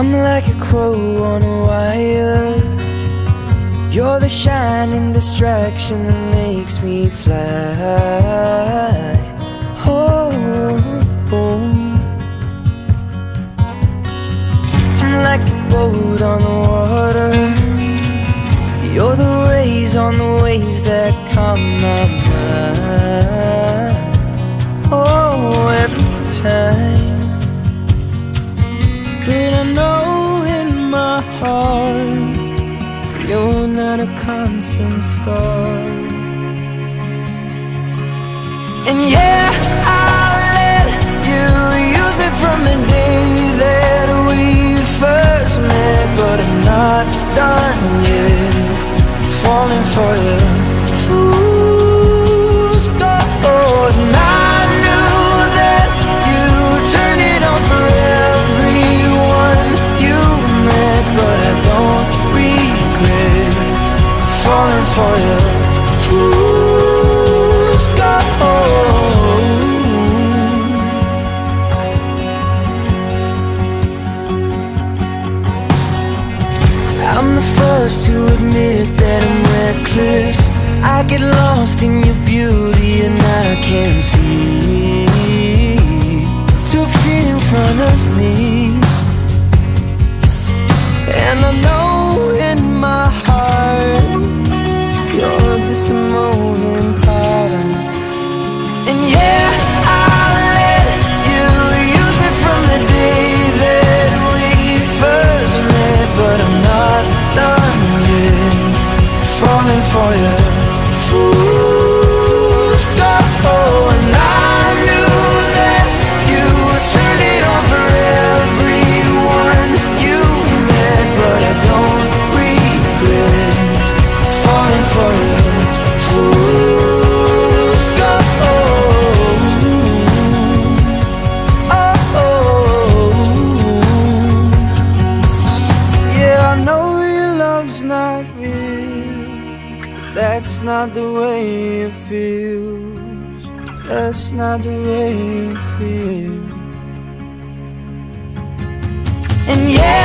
I'm like a crow on a wire. You're the shining distraction that makes me fly. Oh, oh. I'm like a boat on the water. You're the rays on the waves that calm mind. You're not a constant star. And yeah, falling for you. Fool's gold. I'm the first to admit that I'm reckless. I get lost in your beauty and I can't see two feet in front of me. And I know That's not the way it feels. That's not the way it feels. And yes,